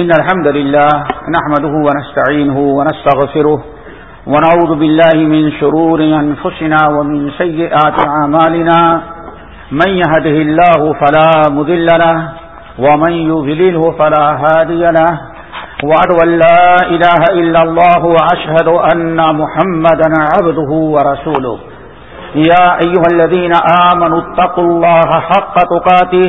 إن الحمد لله نحمده ونستعينه ونستغفره ونعوذ بالله من شرور أنفسنا ومن سيئات عمالنا من يهده الله فلا مذل له ومن يذلله فلا هادي له وعدو أن لا إله إلا الله وأشهد أن محمدا عبده ورسوله يا أيها الذين آمنوا اتقوا الله حق تقاته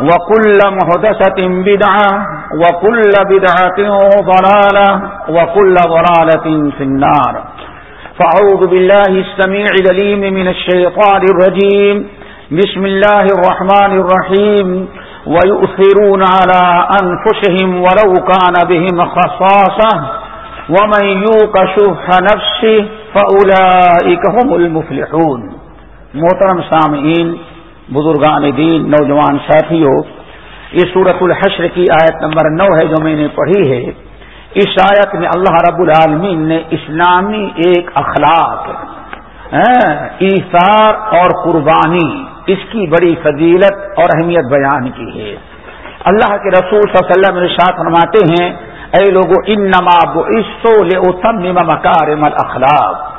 وكل محدثة بدعة وكل بدعة ضلالة وكل ضلالة في النار. فأعوذ بالله السميع دليم من الشيطان الرجيم. بسم الله الرحمن الرحيم. ويؤثرون على أنفسهم ولو كان بهم خصاصة. ومن يوق شح نفسه فأولئك هم المفلحون. محترم سامعین بزرگان دین، نوجوان ساتھیوں، یہ صورت الحشر کی آیت نمبر نو ہے جو میں نے پڑھی ہے۔ اس آیت میں اللہ رب العالمین نے اسلامی ایک اخلاق ہاں، ایثار اور قربانی، اس کی بڑی فضیلت اور اہمیت بیان کی ہے۔ اللہ کے رسول صلی اللہ علیہ وسلم ارشاد فرماتے ہیں، اے لوگوں ان نماب عصو لے مکارم اخلاق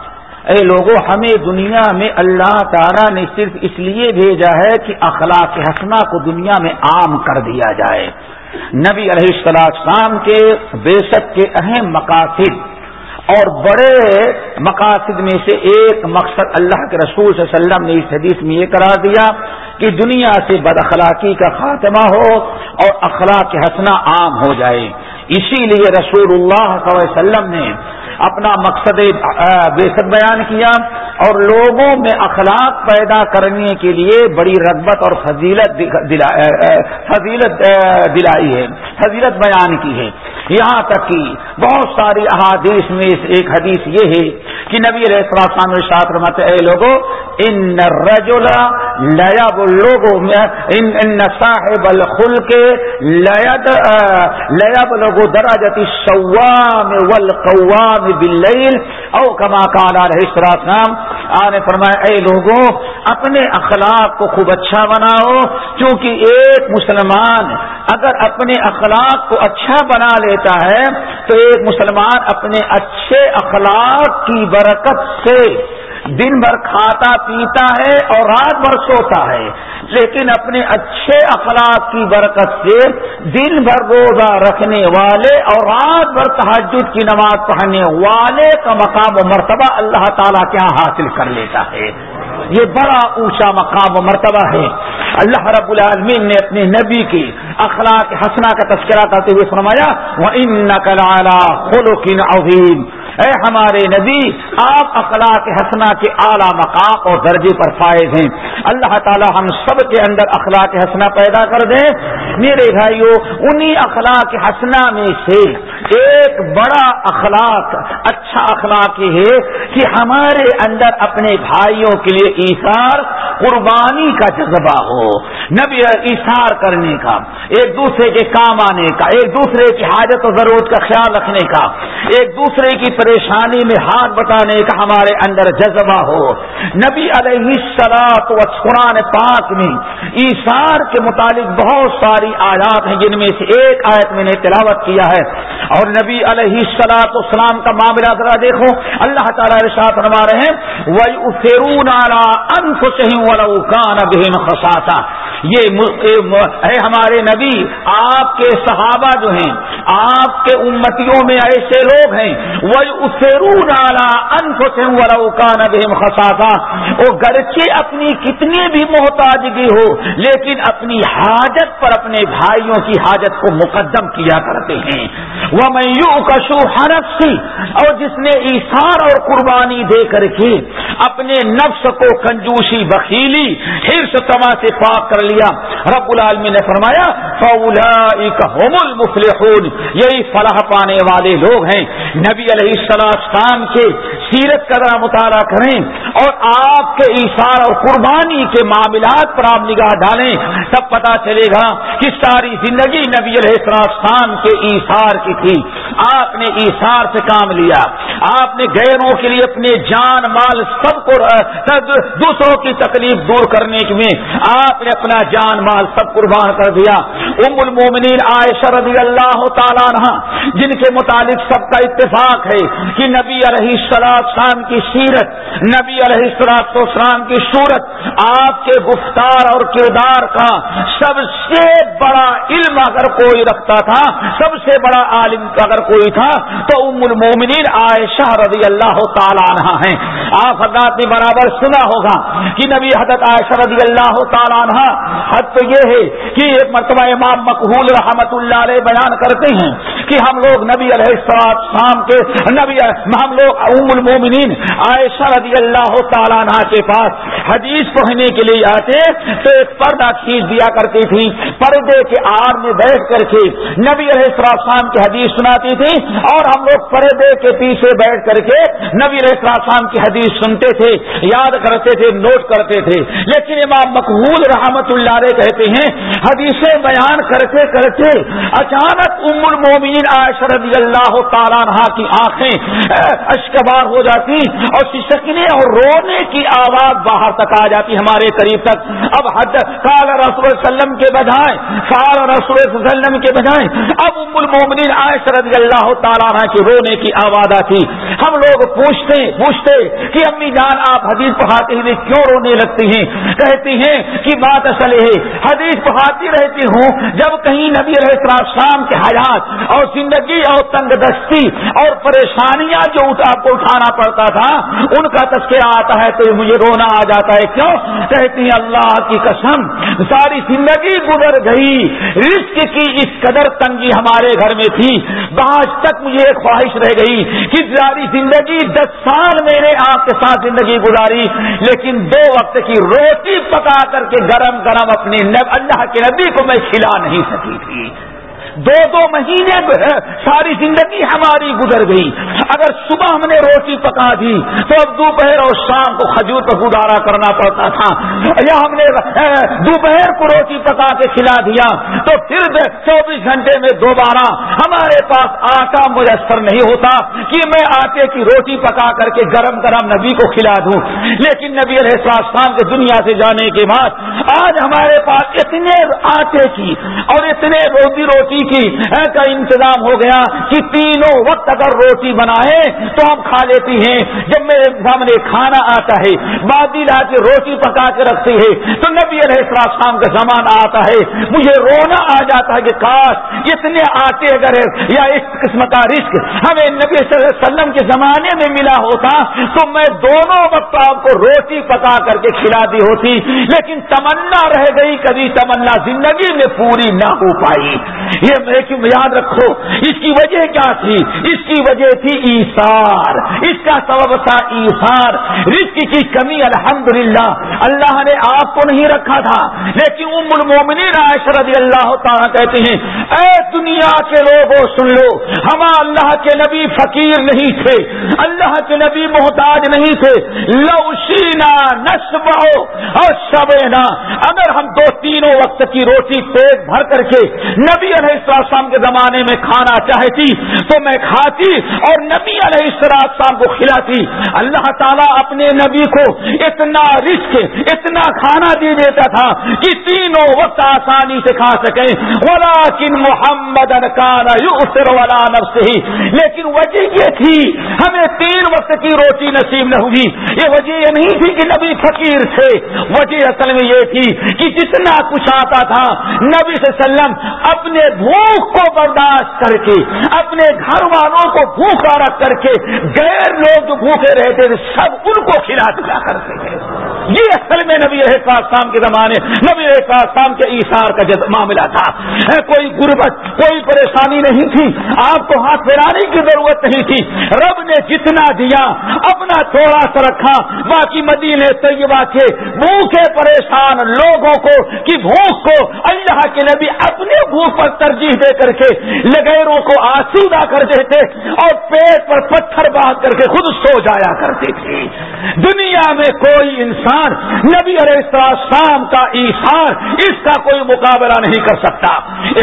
اے لوگوں ہمیں دنیا میں اللہ تعالیٰ نے صرف اس لیے بھیجا ہے کہ اخلاق حسنا کو دنیا میں عام کر دیا جائے۔ نبی علیہ السلام کے بے شک کے اہم مقاصد اور بڑے مقاصد میں سے ایک مقصد اللہ کے رسول صلی اللہ علیہ وسلم نے اس حدیث میں یہ قرار دیا کہ دنیا سے بد اخلاقی کا خاتمہ ہو اور اخلاق حسنا عام ہو جائے۔ اسی لیے رسول اللہ صلی اللہ علیہ وسلم نے اپنا مقصد بےسک بیان کیا اور لوگوں میں اخلاق پیدا کرنے کے لیے بڑی رغبت اور فضیلت فضیلت دلائی ہے، فضیلت بیان کی ہے۔ یہاں تک کہ بہت ساری احادیث میں ایک حدیث یہ ہے کہ نبی علیہ السلام ساتھ رمت اے لوگوں ان رجولا لیا لوگوں میں ان صاحب الخل کے لیاد لیا لوگو دراجتی سوام والقوام باللیل او کما کالا رہے السلام آنے فرمایا، اے لوگوں، اپنے اخلاق کو خوب اچھا بناؤ کیونکہ ایک مسلمان اگر اپنے اخلاق کو اچھا بنا لیتا ہے، تو ایک مسلمان اپنے اچھے اخلاق کی برکت سے دن بھر کھاتا پیتا ہے اور رات بھر سوتا ہے۔ لیکن اپنے اچھے اخلاق کی برکت سے دن بھر روزہ رکھنے والے اور رات بھر تحجد کی نماز پڑھنے والے کا مقام و مرتبہ اللہ تعالیٰ کیا حاصل کر لیتا ہے۔ یہ بڑا اونچا مقام و مرتبہ ہے۔ اللہ رب العالمین نے اپنے نبی کی اخلاق حسنا کا تذکرہ کرتے ہوئے فرمایا وہ ان نقل خلوقین عظیم اے ہمارے نبی، آپ اخلاق حسنا کے اعلیٰ مقام اور درجے پر فائز ہیں۔ اللہ تعالی ہم سب کے اندر اخلاق حسنا پیدا کر دیں میرے بھائیوں انہی اخلاق حسنا میں سے ایک بڑا اخلاق اچھا اخلاق یہ ہے کہ ہمارے اندر اپنے بھائیوں کے لیے ایثار قربانی کا جذبہ ہو۔ نبی ایثار کرنے کا، ایک دوسرے کے کام آنے کا، ایک دوسرے کی حاجت و ضرورت کا خیال رکھنے کا، ایک دوسرے کی پریشانی میں ہاتھ بتانے کا ہمارے اندر جذبہ ہو۔ نبی علیہ سلاط و قرآن پاک میں ایشار کے متعلق بہت ساری آیات ہیں، جن میں سے ایک آیت میں نے تلاوت کیا ہے۔ اور نبی علیہ سلاط اسلام کا معاملہ ذرا دیکھو، اللہ تعالیٰ ارشاد فرما رہے ہیں وہ فرون ان کو چاہیے خساسا یہ ہے ہمارے نبی، آپ کے صحابہ جو ہیں، آپ کے امتیوں میں ایسے لوگ ہیں وہ اسرو نالا انفان خساسا وہ گرچہ اپنی کتنی بھی محتاجگی ہو، لیکن اپنی حاجت پر اپنے بھائیوں کی حاجت کو مقدم کیا کرتے ہیں۔ وہ میں یوں کشو حرف سی اور جس نے ایسار اور قربانی دے کر کے اپنے نفس کو کنجوسی بخیلی ہرس تما سے پاک کر لیا رب العالمی نے فرمایا فولا المفلحون۔ یہی فلاح پانے والے لوگ ہیں۔ نبی علیہ السلام کے سیرت کا ذرا مطالعہ کریں اور آپ کے اشار اور قربانی کے معاملات پر آپ نگاہ ڈالیں، تب پتا چلے گا کہ ساری زندگی نبی علیہ السلام کے ایسار کی تھی۔ آپ نے ایسار سے کام لیا۔ آپ نے غیروں کے لیے اپنے جان، مال، سب کو دوسروں کی تکلیف دور کرنے میں آپ نے اپنا جان، مال، سب قربان کر دیا۔ ام المومنین عائشہ رضی اللہ تعالیٰ جن کے متعلق سب کا اتفاق ہے کہ نبی علیہ السلام کی سیرت، نبی علیہ السلام کی صورت، آپ کے گفتار اور کردار کا سب سے بڑا علم اگر کوئی رکھتا تھا، سب سے بڑا عالم اگر اگر کوئی تھا تو ام المومنین عائشہ رضی اللہ تعالیٰ عنہ ہیں۔ آپ حضرات نے برابر سنا ہوگا کہ نبی حضرت عائشہ رضی اللہ تعالیٰ عنہ، حد تو یہ ہے کہ ایک مرتبہ امام مقبول رحمت اللہ علیہ بیان کرتے ہیں کہ ہم لوگ نبی علیہ السلام کے نبی، ہم لوگ ام المومنین عائشہ رضی اللہ تعالیٰ عنہ کے پاس حدیث پڑھنے کے لیے آتے تو ایک پردہ کھینچ دیا کرتی تھی، پردے کے آر میں بیٹھ کر کے نبی علیہ السلام کی حدیث سناتی تھی اور ہم لوگ پردے کے پیچھے بیٹھ کر کے نبی علیہ السلام کی حدیث سنتے تھے، یاد کرتے تھے، نوٹ کرتے تھے۔ لیکن امام مقبول رحمت اللہ علیہ کہتے ہیں، حدیثیں بیان کرتے کرتے اچانک ام المومنین عائشہ رضی اللہ تعالیٰ عنہ کی آنکھیں اشکبار ہو جاتی اور سسکنے اور رونے کی آواز باہر تک آ جاتی ہمارے قریب تک۔ اب حد کال رسول وسلم کے بجائے کال رسول وسلم کے بجائے، اب ام المومنین عائشہ رضی اللہ تعالیٰ کی رونے کی آواز آتی ہم لوگ پوچھتے پوچھتے کہ امی جان، آپ حدیث پڑھاتے ہوئے کیوں رونے لگتی ہیں؟ کہتی ہیں کہ بات اصل ہے، حدیث پڑھاتی رہتی ہوں جب کہیں نبی علیہ السلام کے حیات اور زندگی اور تنگ دستی اور پریشانیاں جو آپ کو اٹھانا پڑتا تھا، ان کا تذکرہ آتا ہے تو مجھے رونا آ جاتا ہے۔ کیوں؟ کہتی ہیں، اللہ کی قسم، ساری زندگی گزر گئی، رزق کی اس قدر تنگی ہمارے گھر میں تھی۔ آج تک مجھے ایک خواہش رہ گئی کہ ساری زندگی دس سال میں نے آپ کے ساتھ زندگی گزاری، لیکن دو وقت کی روٹی پکا کر کے گرم گرم اپنے اللہ کے نبی کو میں کھلا نہیں سکی تھی۔ دو دو مہینے ساری زندگی ہماری گزر گئی۔ اگر صبح ہم نے روٹی پکا دی تو اب دوپہر اور شام کو کھجور پہ گزارا کرنا پڑتا تھا۔ یا ہم نے دوپہر کو روٹی پکا کے کھلا دیا تو پھر چوبیس گھنٹے میں دوبارہ ہمارے پاس آٹا میسر نہیں ہوتا کہ میں آٹے کی روٹی پکا کر کے گرم گرم نبی کو کھلا دوں۔ لیکن نبی علیہ السلام کے دنیا سے جانے کے بعد آج ہمارے پاس اتنے آٹے کی اور اتنے روٹی روٹی کی کا انتظام ہو گیا کہ تینوں وقت اگر روٹی بنائے تو ہم کھا لیتی ہیں۔ جب میرے سامنے کھانا آتا ہے بادی لا کے روٹی پکا کے رکھتی ہے، تو نبی علیہ السلام کا زمانہ آتا ہے۔ مجھے رونا آ جاتا ہے کہ کاش اتنے آتے اگر یا اس قسم کا رسک ہمیں نبی صلی اللہ علیہ وسلم کے زمانے میں ملا ہوتا، تو میں دونوں وقت آپ کو روٹی پکا کر کے کھلا دی ہوتی۔ لیکن تمنا رہ گئی، کبھی تمنا زندگی میں پوری نہ ہو پائی۔ یہ لیکن یاد رکھو، اس کی وجہ کیا تھی؟ اس کی وجہ تھی ایسار اس کا سبب تھا ایسار رزق کی کمی، الحمدللہ۔ اللہ نے آپ کو نہیں رکھا تھا، لیکن ام المومنین عائشہ رضی اللہ تعالیٰ کہتے ہیں، اے دنیا کے لوگوں، سن لو، ہم اللہ کے نبی فقیر نہیں تھے، اللہ کے نبی محتاج نہیں تھے۔ لوشینا نسب اور شبینا۔ اگر ہم دو تینوں وقت کی روٹی پیٹ بھر کر کے نبی علیہ السلام کے زمانے میں کھانا چاہتی تو میں کھاتی اور نبی علیہ السلام کو کھلاتی۔ اللہ تعالیٰ اپنے نبی کو اتنا رسک اتنا کھانا دے دیتا تھا کہ تینوں وقت آسانی سے کھا سکیں ولیکن محمد والا نفس ہی لیکن وجہ یہ تھی، ہمیں تین وقت کی روٹی نصیب نہ ہوئی۔ یہ وجہ یہ نہیں تھی کہ نبی فقیر تھے۔ وجہ اصل میں یہ تھی کہ جتنا کچھ آتا تھا، نبی صلی اللہ علیہ وسلم اپنے بھوک کو برداشت کر کے، اپنے گھر والوں کو بھوکا رکھ کر کے، غیر لوگ جو بھوکے رہتے تھے، سب ان کو کھلا دیا کرتے تھے۔ یہ اصل میں نبی شام کے زمانے، نبی شام کے ایسار کا معاملہ تھا۔ کوئی غربت، کوئی پریشانی نہیں تھی۔ آپ کو ہاتھ پھیرانے کی ضرورت نہیں تھی۔ رب نے جتنا دیا اپنا تھوڑا سا رکھا، باقی مدینے طیبہ کے بھوکے پریشان لوگوں کو، کی بھوک کو اللہ کے نبی اپنے بھوک پر ترجیح دے کر کے لگیروں کو آسودا کر دیتے اور پیٹ پر پتھر باندھ کر کے خود سو جایا کرتے تھے۔ دنیا میں کوئی انسان نبی علیہ السلام کا ایسار اس کا کوئی مقابلہ نہیں کر سکتا۔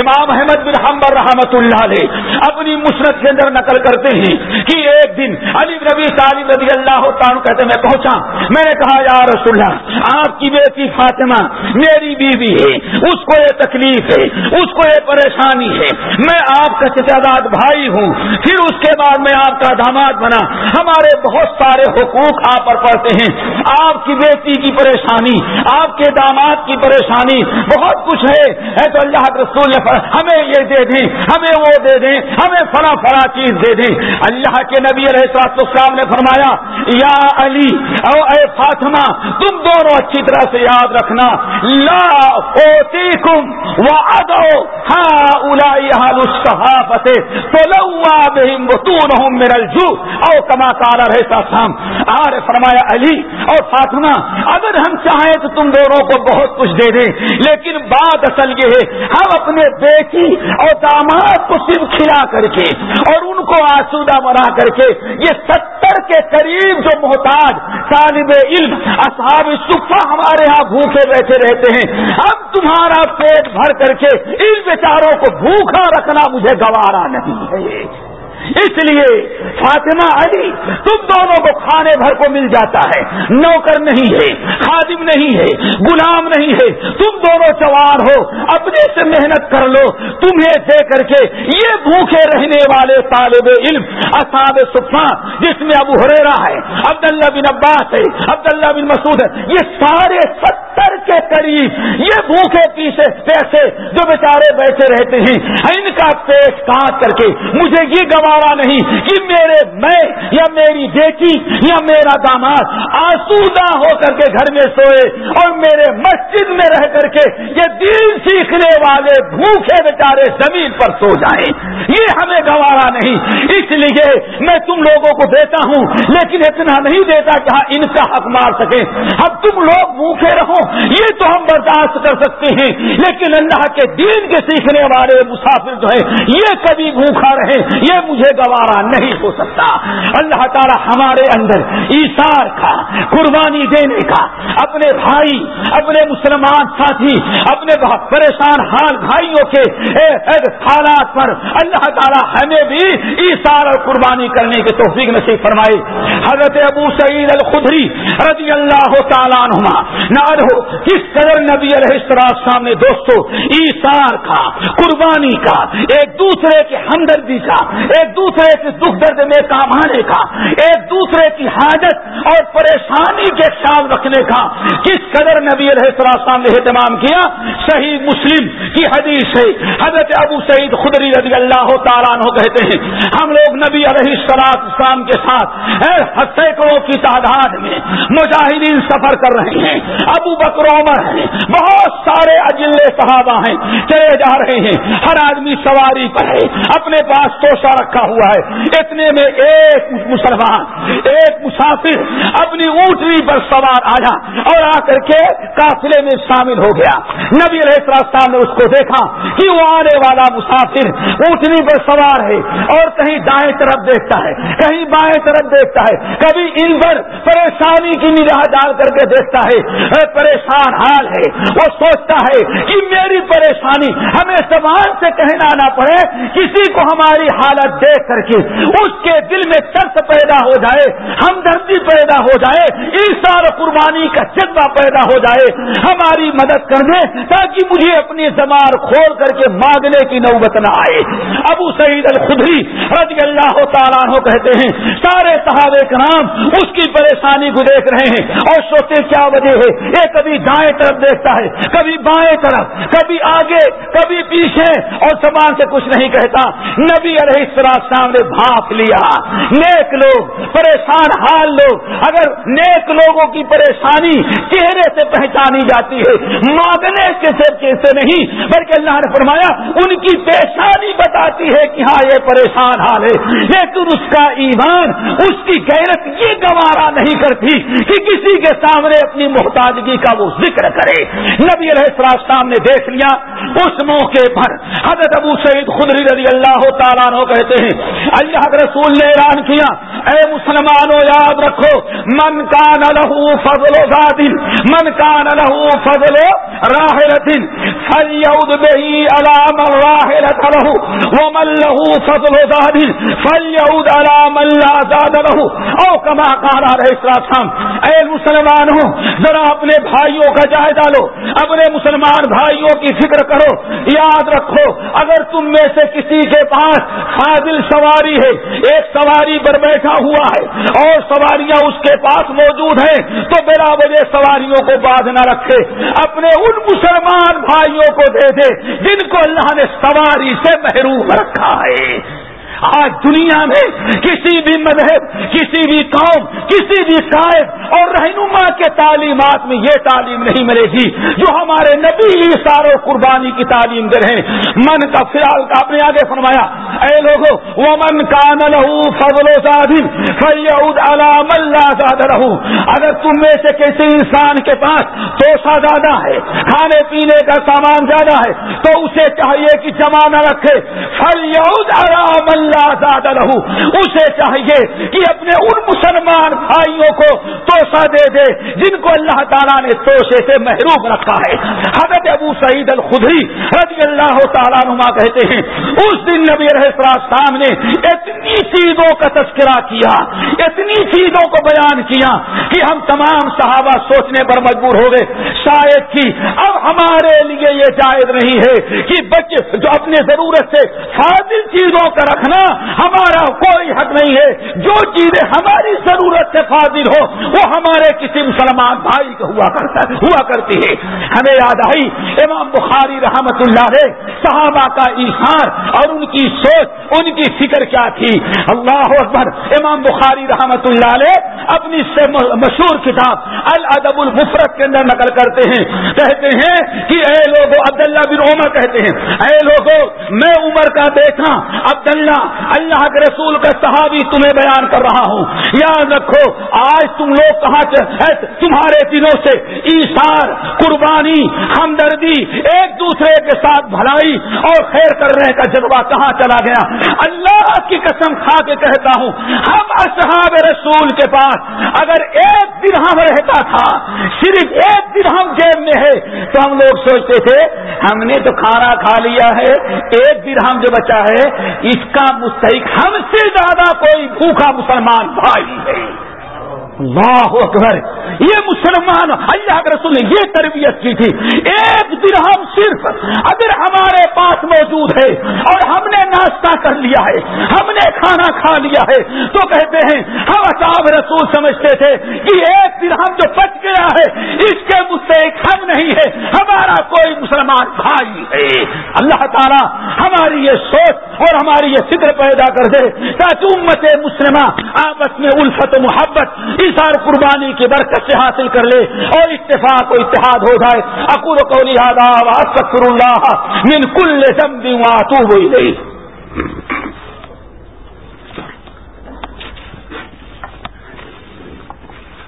امام احمد بن حمبر رحمت اللہ علیہ اپنی مسرت کے اندر نقل کرتے ہیں کہ ایک دن علی نبی تعلیم رضی اللہ تعالیٰ کہتے میں پہنچا. میں نے کہا، یا رسول اللہ، آپ کی بیٹی فاطمہ میری بیوی ہے، اس کو یہ تکلیف ہے، اس کو یہ پریشانی ہے، میں آپ کا چچاداد بھائی ہوں، پھر اس کے بعد میں آپ کا داماد بنا، ہمارے بہت سارے حقوق آپ پر پڑتے ہیں، آپ کی بیٹی کی پریشانی، آپ کے داماد کی پریشانی، بہت کچھ ہے تو اللہ رسول ہمیں یہ دے دیں، ہمیں وہ دے دیں، ہمیں فلاں فلاں چیز دے دیں. اللہ کے نبی علیہ السلام نے فرمایا یا علی، او اے فاطمہ، تم دونوں اچھی طرح سے یاد رکھنا۔ لا اوتیکم وعدو ہا اولائی حال من الجو او کما قال رہے السلام آر فرمایا علی اور فاطمہ، اگر ہم چاہیں تو تم دونوں کو بہت کچھ دے دیں، لیکن بات اصل یہ ہے، ہم اپنے بیٹی اور داماد کو صرف کھلا کر کے اور ان کو آسودہ بنا کر کے، یہ ستر کے قریب جو محتاج، طالب علم، اصحاب صفا ہمارے ہاں بھوکے بیٹھے رہتے ہیں۔ اب تمہارا پیٹ بھر کر کے ان بیچاروں کو بھوکا رکھنا مجھے گوارا نہیں ہے۔ اس لیے فاطمہ علی تم دونوں کو کھانے بھر کو مل جاتا ہے۔ نوکر نہیں ہے، خادم نہیں ہے، غلام نہیں ہے۔ تم دونوں سوار ہو، اپنے سے محنت کر لو۔ تمہیں دے کر کے یہ بھوکے رہنے والے طالب علم، اصحاب صفا جس میں ابو ہریرا ہے، عبداللہ بن عباس ہے، عبداللہ بن مسعود ہے، یہ سارے ستر کے قریب یہ بھوکے پیسے پیسے جو بیچارے بیٹھے رہتے ہیں، ان کا پیٹ کاٹ کر کے مجھے یہ گوا نہیں کہ میرے میں یا میری بیٹی یا میرا داماد آسودہ ہو کر کے گھر میں سوئے اور میرے مسجد میں رہ کر کے یہ دین سیکھنے والے بھوکے بیچارے زمین پر سو جائیں۔ یہ ہمیں گوارا نہیں، اس لیے میں تم لوگوں کو دیتا ہوں، لیکن اتنا نہیں دیتا کہ ان کا حق مار سکے اب تم لوگ بھوکے رہو یہ تو ہم برداشت کر سکتے ہیں۔ لیکن اللہ کے دین کے سیکھنے والے مسافر جو ہیں، یہ کبھی بھوکا رہے، یہ مجھے گوارا نہیں ہو سکتا۔ اللہ تعالی ہمارے اندر ایسار کا، قربانی دینے کا، اپنے بھائی، اپنے مسلمان ساتھی، اپنے پریشان حال بھائیوں کے حالات پر اللہ تعالی ہمیں بھی ایسار اور قربانی کرنے کے توفیق نصیب فرمائے۔ حضرت ابو سعید الخدری رضی اللہ تعالیٰ نما نہ کس قدر نبی علیہ السلام نے دوستوں ایسار کا، قربانی کا، ایک دوسرے کے ہمدردی کا، ایک دوسرے کے دکھ درد میں کام آنے کا، ایک دوسرے کی حاجت اور پریشانی کے خیال رکھنے کا، کس قدر نبی علیہ السلام نے اہتمام کیا؟ صحیح مسلم کی حدیث ہے، حضرت ابو سعید خدری رضی اللہ تعالیٰ عنہ کہتے ہیں، ہم لوگ نبی علیہ السلام کے ساتھ سینکڑوں کی تعداد میں مجاہدین سفر کر رہے ہیں، ابو بکر عمر ہیں۔ بہت سارے اجل صحابہ ہیں۔ چلے جا رہے ہیں۔ ہر آدمی سواری پر ہے۔ اپنے پاس توشا رکھا ہوا ہے۔ اتنے میں ایک مسلمان، ایک مسافر اپنی اونٹنی پر سوار آیا اور آ کر کے قافلے میں شامل ہو گیا۔ نبی صاحب نے اس کو دیکھا کہ وہ آنے والا مسافر اونٹنی پر سوار ہے اور کہیں دائیں طرف دیکھتا ہے، کہیں بائیں طرف دیکھتا ہے۔ کبھی ان پر پریشانی کی نگاہ ڈال کر کے دیکھتا ہے۔ پریشان حال ہے۔ وہ سوچتا ہے کہ میری پریشانی ہمیں زبان سے کہنا نہ پڑے، کسی کو ہماری حالت دیکھ کر کے اس کے دل میں ترس پیدا ہو جائے، ہمدردی پیدا ہو جائے ایسار قربانی کا جذبہ پیدا ہو جائے۔ ہماری مدد کر دے تاکہ مجھے اپنی زبان کھول کر کے مانگنے کی نوبت نہ آئے۔ ابو سعید الخدری رضی اللہ تعالیٰ کہتے ہیں، سارے صحابہ کرام اس کی پریشانی کو دیکھ رہے ہیں اور سوچے کیا وجہ ہے؟ یہ کبھی دائیں طرف دیکھتا ہے، کبھی بائیں طرف، کبھی آگے، کبھی پیچھے، اور زبان سے کچھ نہیں کہتا۔ نبی علیہ السلام نے بھاپ لیا۔ نیک لوگ، پریشان حال لوگ۔ اگر نیک لوگوں کی پریشانی چہرے سے پہچانی جاتی ہے، مانگنے کے سے نہیں، بلکہ اللہ نے فرمایا، ان کی پیشانی بتاتی ہے کہ ہاں یہ پریشان حال ہے۔ لیکن اس کا ایمان، اس کی غیرت یہ گوارا نہیں کرتی کہ کسی کے سامنے اپنی محتاجگی کا وہ ذکر کرے۔ نبی علیہ السلام نے دیکھ لیا، اس موقع پر حضرت ابو سعید خدری رضی اللہ تعالیٰ عنہ کہتے ہیں، اللہ کے رسول نے اعلان کیا، اے مسلمانوں، یاد رکھو، من کا لہو فضل و زادن من کا لہو فضل و راہل دن فلیود بہی علام راہل لہو، ومن لہو فضل و زادن فلیود علام اللہ زاد لہو۔ او کما کارا رہے اے مسلمان ہو ذرا اپنے بھائی بھائیوں کا جائزہ لو، اپنے مسلمان بھائیوں کی فکر کرو، یاد رکھو، اگر تم میں سے کسی کے پاس فاضل سواری ہے، ایک سواری پر بیٹھا ہوا ہے اور سواریاں اس کے پاس موجود ہیں، تو بلا وجہ سواریوں کو باز نہ رکھے، اپنے ان مسلمان بھائیوں کو دے دے جن کو اللہ نے سواری سے محروم رکھا ہے۔ آج دنیا میں کسی بھی مذہب، کسی بھی قوم، کسی بھی صاحب اور رہنما کے تعلیمات میں یہ تعلیم نہیں ملے گی جو ہمارے نبی ساروں قربانی کی تعلیم دے رہے ہیں۔ من کا فی الحال کا اپنے آگے فرمایا، اے لوگوں وہ من کا نلو فضل و فیعود علام اللہ زاد رہو اگر تم میں سے کسی انسان کے پاس توسا زیادہ ہے، کھانے پینے کا سامان زیادہ ہے، تو اسے چاہیے کہ جمع نہ رکھے۔ فیعود علام اللہ زیادہ رہو اسے چاہیے کہ اپنے ان مسلمان بھائیوں کو توسا دے دے جن کو اللہ تعالیٰ نے توشے سے محروم رکھا ہے. حضرت ابو سعید الخدری رضی اللہ تعالیٰ نما کہتے ہیں، اس دن نبی رہے نے اتنی چیزوں کا تذکرہ کیا، اتنی چیزوں کو بیان کیا کہ ہم تمام صحابہ سوچنے پر مجبور ہو گئے۔ شاید کی اب ہمارے لیے یہ جائز نہیں ہے کہ بچے جو اپنے ضرورت سے فاضل چیزوں کا رکھنا ہمارا کوئی حق نہیں ہے۔ جو چیزیں ہماری ضرورت سے فاضل ہو، وہ ہمارے کسی مسلمان بھائی کو ہوا کرتا ہوا کرتی ہے۔ ہمیں یاد آئی امام بخاری رحمت اللہ نے صحابہ کا ایشار اور ان کی سوچ، ان کی فکر کیا تھی؟ اللہ اکبر، امام بخاری رحمت اللہ نے اپنی سے مشہور کتاب الادب المفرت کے اندر نقل کرتے ہیں۔ کہتے ہیں کہ اے لوگوں عبداللہ بن عمر کہتے ہیں، اے لوگوں میں عمر کا دیکھا عبداللہ اللہ کے رسول کا صحابی تمہیں بیان کر رہا ہوں۔ یاد رکھو، آج تم لوگ کہاں تمہارے دنوں سے۔ ایشار قربانی، ہمدردی، ایک دوسرے کے ساتھ بھلائی اور خیر کرنے کا جذبہ کہاں چلا گیا؟ اللہ کی قسم کھا کے کہتا ہوں، ہم اصحاب رسول کے پاس اگر ایک دن ہم رہتا تھا، صرف ایک دن ہم جیب میں ہے تو ہم لوگ سوچتے تھے، ہم نے تو کھانا کھا لیا ہے، ایک دن ہم جو بچا ہے، اس کا مستحق ہم سے زیادہ کوئی بھوکا مسلمان بھائی ہے اللہ اکبر. یہ مسلمان اللہ کے رسول نے یہ تربیت کی تھی. ایک دن ہم صرف اگر ہمارے پاس موجود ہے اور ہم نے ناشتہ کر لیا ہے، ہم نے کھانا کھا لیا ہے، تو کہتے ہیں، ہم اصاب رسول سمجھتے تھے کہ ایک دن ہم جو بچ گیا ہے، اس کے مستحق ہم نہیں ہے، ہمارا کوئی مسلمان بھائی ہے۔ اللہ تعالیٰ ہماری یہ سوچ اور ہماری یہ فکر پیدا کر دے تاکہ امت مسلمہ آپس میں الفت و محبت سار قربانی کی برکت سے حاصل کر لے اور اتفاق و اتحاد ہو جائے۔ اکور کو لہٰذا سکر اللہ من کل زمبی واتو ہوئی گئی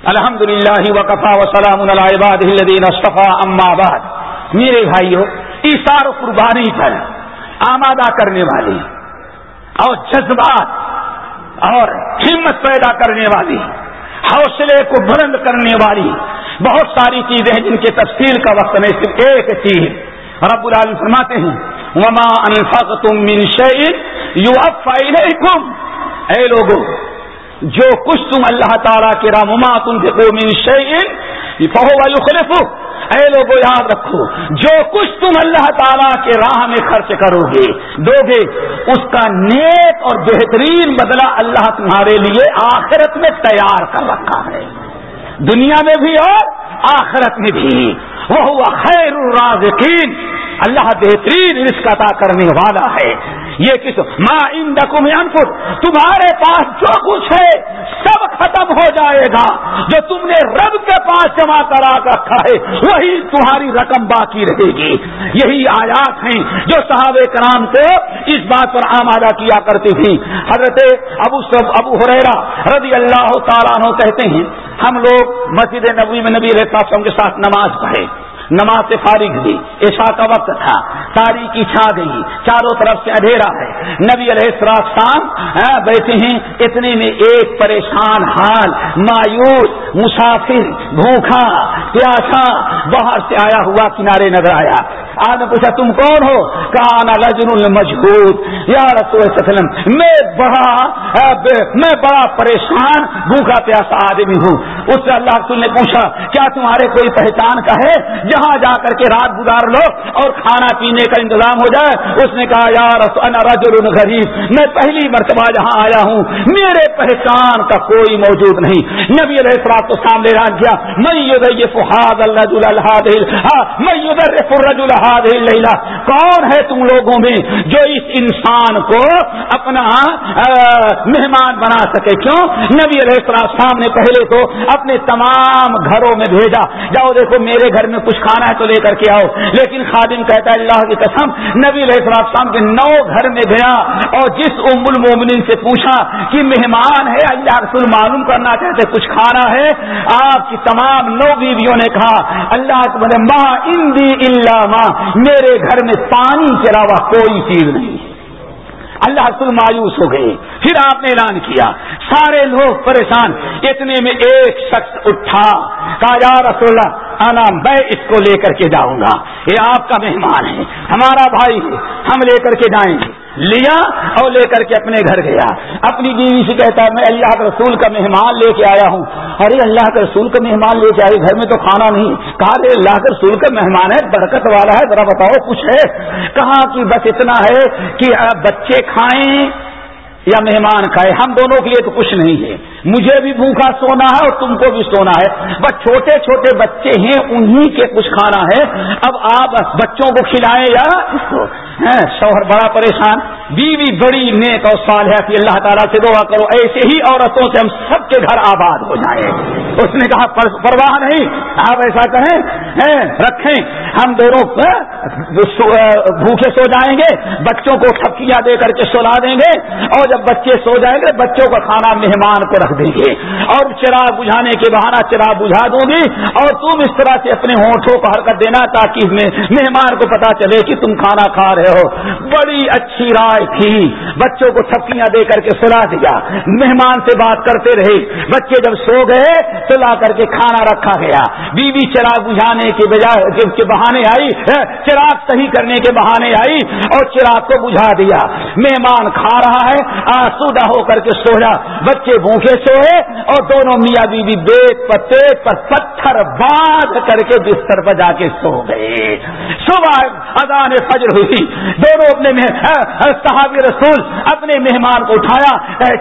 الحمد للہ وقفا وسلام الباد صفا اما آباد میرے بھائیوں ایسار قربانی پر آمادہ کرنے والی اور جذبات اور ہمت پیدا کرنے والی حوصلے کو بلند کرنے والی۔ بہت ساری چیزیں ہیں جن کے تفصیل کا وقت نہیں صرف ایک چیز۔ رب العالمین فرماتے ہیں، وما انفقتم من شيء يوفى اليكم اے لوگوں جو کچھ تم اللہ تعالیٰ کے رامما تم دیکھو من شعین فہو یخلف اے لوگوں یاد رکھو، جو کچھ تم اللہ تعالیٰ کے راہ میں خرچ کرو گے دو گے اس کا نیک اور بہترین بدلہ اللہ تمہارے لیے آخرت میں تیار کر رکھا ہے۔ دنیا میں بھی اور آخرت میں بھی۔ وہ خیر الرازقین۔ اللہ بہترین رزق عطا کرنے والا ہے۔ یہ کس ماں ان ڈکوم انپٹ تمہارے پاس جو کچھ ہے، سب ختم ہو جائے گا۔ جو تم نے رب کے پاس جمع کرا رکھا ہے، وہی تمہاری رقم باقی رہے گی۔ یہی آیات ہیں جو صحابہ کرام کو اس بات پر آمادہ کیا کرتی تھی حضرت ابو سب ابو حریرا رضی اللہ تعالیٰ عنہ کہتے ہیں، ہم لوگ مسجد نبی میں نبی رہتا کے ساتھ نماز پڑھے نماز سے فارغ ہوئی عشاء کا وقت تھا تاریخی چھا گئی، چاروں طرف سے اندھیرا ہے۔ نبی علیہ السلام ہاں، بیٹھے ہیں، اتنے میں ایک پریشان حال، مایوس، مسافر، بھوکھا پیاسا باہر سے آیا ہوا کنارے نظر آیا۔ آپ نے پوچھا، تم کون ہو؟ کہا رجن المجبوط یا رسول وسلم، میں بڑا میں بڑا پریشان بھوکا پیاسا آدمی ہوں۔ اس سے اللہ رسول نے پوچھا، کیا تمہارے کوئی پہچان کا ہے؟ جہاں جا کر کے رات گزار لو اور کھانا پینے کا انتظام ہو جائے۔ اس نے کہا یار رجل غریب۔ میں پہلی مرتبہ جہاں آیا ہوں، میرے پہچان کا کوئی موجود نہیں۔ نبی علیہ السلام تو سامنے رات کیا میں فہاد اللہ میں رجول کون ہے تم لوگوں میں جو اس انسان کو اپنا مہمان بنا سکے؟ کیوں؟ نبی علیہ السلام نے پہلے تو اپنے تمام گھروں میں بھیجا، جاؤ دیکھو میرے گھر میں کچھ کھانا ہے تو لے کر کے آؤ۔ لیکن خادم کہتا ہے اللہ کی قسم، نبی علیہ السلام کے نو گھر میں گیا اور جس ام المومنین سے پوچھا کہ مہمان ہے، اللہ رسول معلوم کرنا چاہتے کچھ کھانا ہے؟ آپ کی تمام نو بیویوں نے کہا، اللہ ماں اندی اللہ ماں میرے گھر میں پانی کے علاوہ کوئی چیز نہیں۔ اللہ رسول مایوس ہو گئے۔ پھر آپ نے اعلان کیا۔ سارے لوگ پریشان۔ اتنے میں ایک شخص اٹھا۔ کہا، یا رسول اللہ آنا میں اس کو لے کر کے جاؤں گا۔ یہ آپ کا مہمان ہے، ہمارا بھائی ہے، ہم لے کر کے جائیں گے۔ لیا اور لے کر کے اپنے گھر گیا۔ اپنی بیوی سے کہتا ہے، میں اللہ کے رسول کا مہمان لے کے آیا ہوں۔ ارے اللہ کے رسول کا مہمان لے کے آئے، گھر میں تو کھانا نہیں۔ کہا رے اللہ کے رسول کا مہمان ہے، برکت والا ہے، ذرا بتاؤ کچھ ہے۔ کہاں کہ بس اتنا ہے کہ بچے کھائیں۔ یا مہمان کھائے، ہم دونوں کے لیے تو کچھ نہیں ہے۔ مجھے بھی بھوکا سونا ہے اور تم کو بھی سونا ہے۔ بس چھوٹے چھوٹے بچے ہیں، انہی کے کچھ کھانا ہے۔ اب آپ بچوں کو کھلائیں یا ہاں، شوہر بڑا پریشان۔ بیوی بڑی نیک اور سال ہے کہ اللہ تعالیٰ سے دعا کرو، ایسے ہی عورتوں سے ہم سب کے گھر آباد ہو جائیں۔ اس نے کہا پرواہ نہیں، آپ ایسا کہیں رکھیں۔ ہم دونوں بھوکے سو جائیں گے، بچوں کو تھپکیاں دے کر کے سلا دیں گے۔ اور جب بچے سو جائیں گے، بچوں کا کھانا مہمان کو رکھ دیں گے۔ اور چراغ بجھانے کے بہانا چراغ بجھا دوں گی۔ اور تم اس طرح سے اپنے ہونٹوں کو حرکت دینا، تاکہ مہمان کو پتا چلے کہ تم کھانا کھا رہے ہو۔ بڑی اچھی رات رائے تھی۔ بچوں کو تھپکیاں دے کر کے سلا دیا۔ مہمان سے بات کرتے رہے۔ بچے جب سو گئے تو لا کر کے کھانا رکھا گیا۔ بیوی بی چراغ بجھانے کے بجائے کے بہانے آئی۔ چراغ صحیح کرنے کے بہانے آئی اور چراغ کو بجھا دیا۔ مہمان کھا رہا ہے، آسودہ ہو کر کے سویا بچے بھوکے سوئے اور دونوں میاں بیوی بی بیت پر پیٹ پر پتھر باندھ کر کے بستر پر جا کے سو گئے۔ صبح اذان فجر ہوئی۔ دونوں اپنے صحابی رسول اپنے مہمان کو اٹھایا۔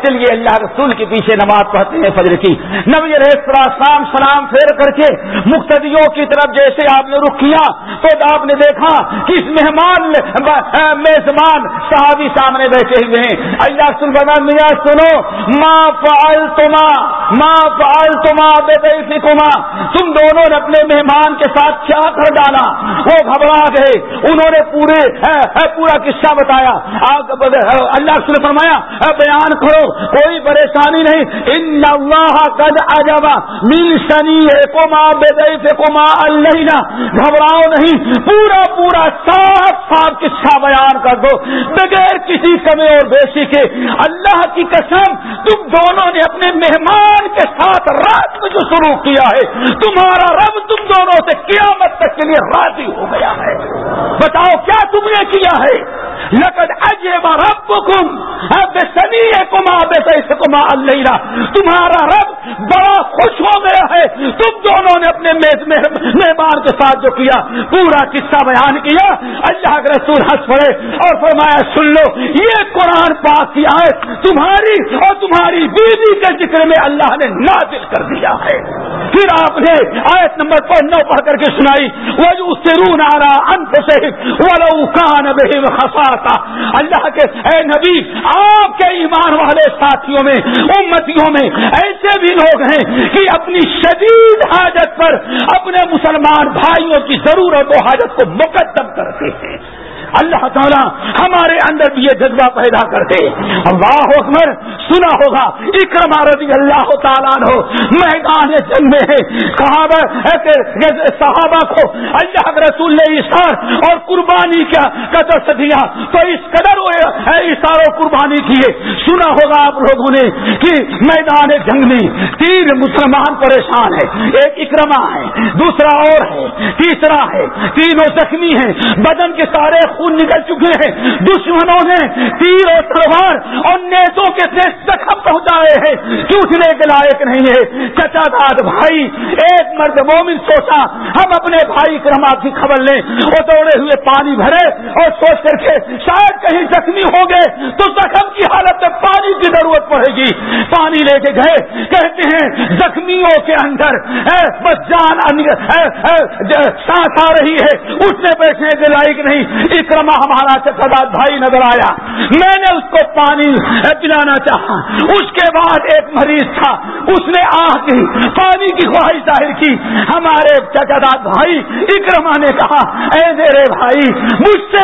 چلیے، اللہ رسول کے پیچھے نماز پڑھتے ہیں فجر کی۔ نبی السلام سلام پھیر کر کے مقتدیوں کی طرف جیسے آپ نے رخ کیا تو آپ نے دیکھا کہ اس مہمان میزبان صحابی سامنے بیٹھے ہوئے ہیں۔ اللہ رسول بنا میاں، سنو ماں فعل تما ماں تما بے تم دونوں نے اپنے مہمان کے ساتھ کیا کر ڈالا؟ وہ گھبرا گئے۔ انہوں نے پورے پورا قصہ بتایا۔ اللہ سے فرمایا بیان کرو، کوئی پریشانی نہیں۔ ان اللہ قد اجبا مل سنی کو ماں بے کو ماں اللہ گھبراؤ نہیں، پورا پورا صاف صاف قصہ بیان کر دو۔ بغیر کسی کمی اور کے۔ اللہ کی قسم، تم دونوں نے اپنے مہمان کے ساتھ رات میں جو شروع کیا ہے، تمہارا رب تم دونوں سے قیامت تک کے لیے راضی ہو گیا ہے۔ بتاؤ کیا تم نے کیا ہے؟ لقد اجب ربکم اب سنی کما بے کما اللہ تمہارا رب بڑا خوش ہو گیا ہے۔ تم دونوں نے اپنے مہمان کے ساتھ جو کیا، پورا قصہ بیان کیا۔ اللہ کے رسول ہنس پڑے اور فرمایا، سن لو، یہ قرآن پاک کی آیت تمہاری اور تمہاری بیوی کے ذکر میں اللہ نے نازل کر دیا ہے۔ پھر آپ نے آیت نمبر پر نو پڑھ کر کے سنائی۔ وہ اس سے رو نارا انت سے اللہ کے اے نبی، آپ کے ایمان والے ساتھیوں میں، امتیوں میں ایسے بھی لوگ ہیں کہ اپنی شدید حاجت پر اپنے مسلمان بھائیوں کی ضرورت و حاجت کو مقدم کرتے ہیں۔ اللہ تعالیٰ ہمارے اندر بھی یہ جذبہ پیدا کرتے اللہ اکبر، سنا ہوگا اکرما رضی اللہ تعالیٰ ہو میدان جنگ میں ہے۔ صحابہ کو اللہ رسول نے اشار اور قربانی کا قدر دیا۔ تو اس قدر اشار و قربانی کیے۔ سنا ہوگا آپ لوگوں نے کہ میدان جنگ میں تین مسلمان پریشان ہے ایک اکرما ہے، دوسرا اور ہے، تیسرا ہے، تینوں زخمی ہیں۔ بدن کے سارے خون نکل چکے ہیں، دشمنوں نے تیر اور تلوار اور نیتوں کے سے زخم پہنچائے ہیں۔ چوٹنے کے لائق نہیں ہے۔ چچا داد بھائی، ایک مرد مومن سوچا، ہم اپنے بھائی کرما کی خبر لیں۔ وہ دوڑے ہوئے پانی بھرے اور سوچ کر کے، شاید کہیں زخمی ہو گئے تو زخم کی حالت میں پانی کی ضرورت پڑے گی۔ پانی لے کے گئے۔ کہتے ہیں، زخمیوں کے اندر بس جان سانس آ رہی ہے۔ اٹھنے بیٹھنے کے لائق نہیں۔ اکرما ہمارا چکا بھائی نظر آیا۔ میں نے اس کو پانی پلانا چاہا۔ اس کے بعد ایک مریض تھا۔ اس نے آ کی پانی کی خواہش ظاہر کی۔ ہمارے چچا بھائی اکرما نے کہا، اے میرے بھائی، مجھ سے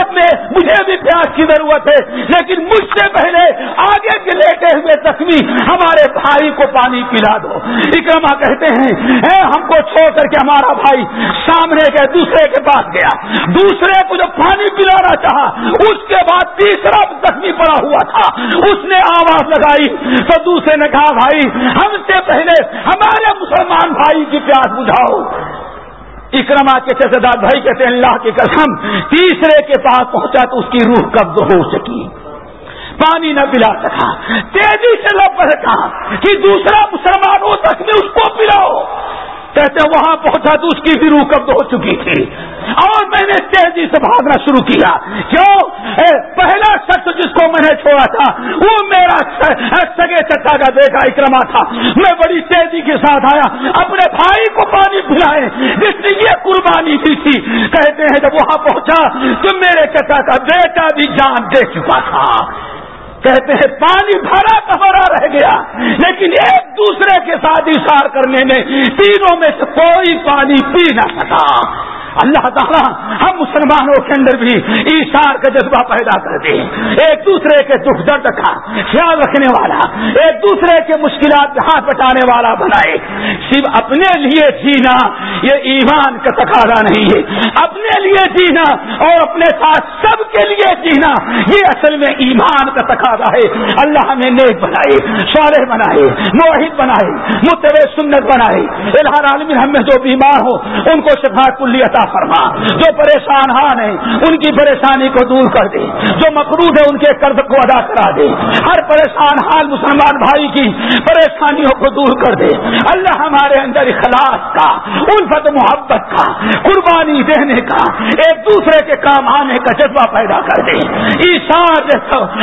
مجھے بھی پیاس کی ضرورت ہے، لیکن مجھ سے پہلے آگے کے لیٹے ہوئے زخمی ہمارے بھائی کو پانی پلا دو۔ اکرما کہتے ہیں، اے، ہم کو چھوڑ کر کے ہمارا بھائی سامنے کے، دوسرے کے پاس گیا۔ دوسرے کو جو پانی پلانا چاہا، اس کے بعد تیسرا زخمی پڑا ہوا تھا۔ اس نے آواز لگائی۔ تو دوسرے نے کہا، بھائی، ہم سے پہلے ہمارے مسلمان بھائی کی پیاس بجھاؤ۔ اکرما کے چچدار بھائی کہتے ہیں، اللہ کی قسم، تیسرے کے پاس پہنچا تو اس کی روح قبض ہو سکی۔ پانی نہ پلا سکا۔ تیزی سے لب رکھا کہ دوسرا مسلمان ہو سکے اس کو پلاؤ۔ کہتے وہاں پہنچا تو اس کی بھی روح قبض ہو چکی تھی۔ اور میں نے تیزی سے بھاگنا شروع کیا۔ کیوں؟ پہلا شخص جس کو میں نے چھوڑا تھا، وہ میرا سگے چچا کا دیکھا اکرما تھا۔ میں بڑی تیزی کے ساتھ آیا، اپنے بھائی کو پانی پلائے جس نے یہ قربانی دی تھی۔ کہتے ہیں جب وہاں پہنچا تو میرے چچا کا بیٹا بھی جان دے چکا تھا۔ کہتے ہیں، پانی بھرا کا بھرا رہ گیا. لیکن ایک دوسرے کے ساتھ اشار کرنے میں تینوں میں سے کوئی پانی پی نہ سکا۔ اللہ تعالیٰ ہم مسلمانوں کے اندر بھی ایشار کا جذبہ پیدا کر دے ایک دوسرے کے دکھ درد کا خیال رکھنے والا، ایک دوسرے کے مشکلات ہاتھ بٹانے والا بنائے۔ صرف اپنے لیے جینا، یہ ایمان کا تقاضا نہیں ہے۔ اپنے لیے جینا اور اپنے ساتھ سب کے لیے جینا، یہ اصل میں ایمان کا تقاضا ہے۔ اللہ ہمیں نیک بنائے، صالح بنائے، موحد بنائے متب سنت بنائے۔ الہار عالمین ہم میں جو بیمار ہو ان کو شفا کلی عطا فرما۔ جو پریشان ہان ہیں ان کی پریشانی کو دور کر دے۔ جو مقروض ہے، ان کے قرض کو ادا کرا دے۔ ہر پریشان حال مسلمان بھائی کی پریشانیوں کو دور کر دے۔ اللہ ہمارے اندر اخلاص کا، الفت محبت کا، قربانی دینے کا، ایک دوسرے کے کام آنے کا جذبہ پیدا کر دے۔ ایشار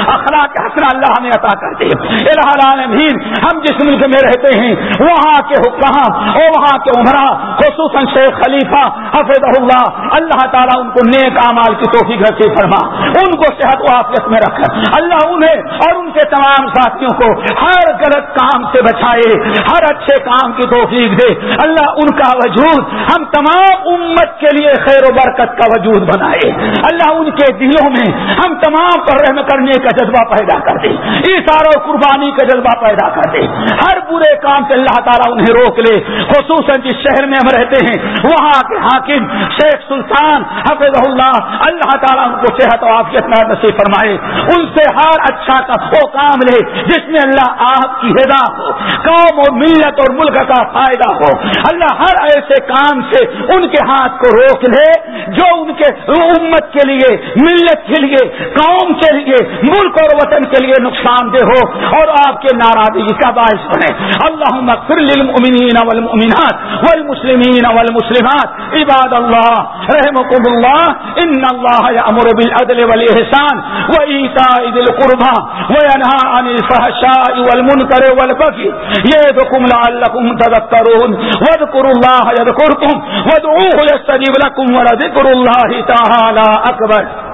اخلاق حسنا اللہ ہمیں عطا کر دے۔ العالمین، ہم جس ملک میں رہتے ہیں، وہاں کے حکام اور وہاں کے عمرہ، خصوصاً شیخ خلیفہ، حفظ اللہ اللہ تعالیٰ ان کو نیک امال کی توفیق رکھے فرما، ان کو صحت و آفیت میں رکھ۔ اللہ انہیں اور ان کے تمام ساتھیوں کو ہر غلط کام سے بچائے، ہر اچھے کام کی توفیق دے۔ اللہ ان کا وجود ہم تمام امت کے لیے خیر و برکت کا وجود بنائے۔ اللہ ان کے دلوں میں ہم تمام پر رحم کرنے کا جذبہ پیدا کر دے۔ اشار و قربانی کا جذبہ پیدا کر دے۔ ہر برے کام سے اللہ تعالیٰ انہیں روک لے۔ خصوصاً جس شہر میں ہم رہتے ہیں، وہاں کے حاکم شیخ سلطان حفظ اللہ اللہ تعالیٰ ان کو صحت و عافیت نصیب فرمائے۔ ان سے ہر اچھا کا وہ کام لے، جس میں اللہ آپ کی ہدا ہو، قوم اور ملت اور ملک کا فائدہ ہو۔ اللہ ہر ایسے کام سے ان کے ہاتھ کو روک لے، جو ان کے امت کے لیے، ملت کے لیے، قوم کے لیے، ملک اور وطن کے لیے نقصان دہ ہو۔ اور آپ کے ناراضگی کا باعث بنے۔ اللہ مغفر للمؤمنین والمؤمنات والمسلمین والمسلمات، عباد اللہ اللہ رحمکم اللہ ان اللہ یامر بالعدل والاحسان وایتاء ذی القربى وینهى عن الفحشاء والمنکر والبغي يعظكم لعلکم تذکرون. واذکروا الله یذکرکم وادعوه یستجب لکم ولذکر الله تعالی اکبر.